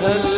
her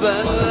本。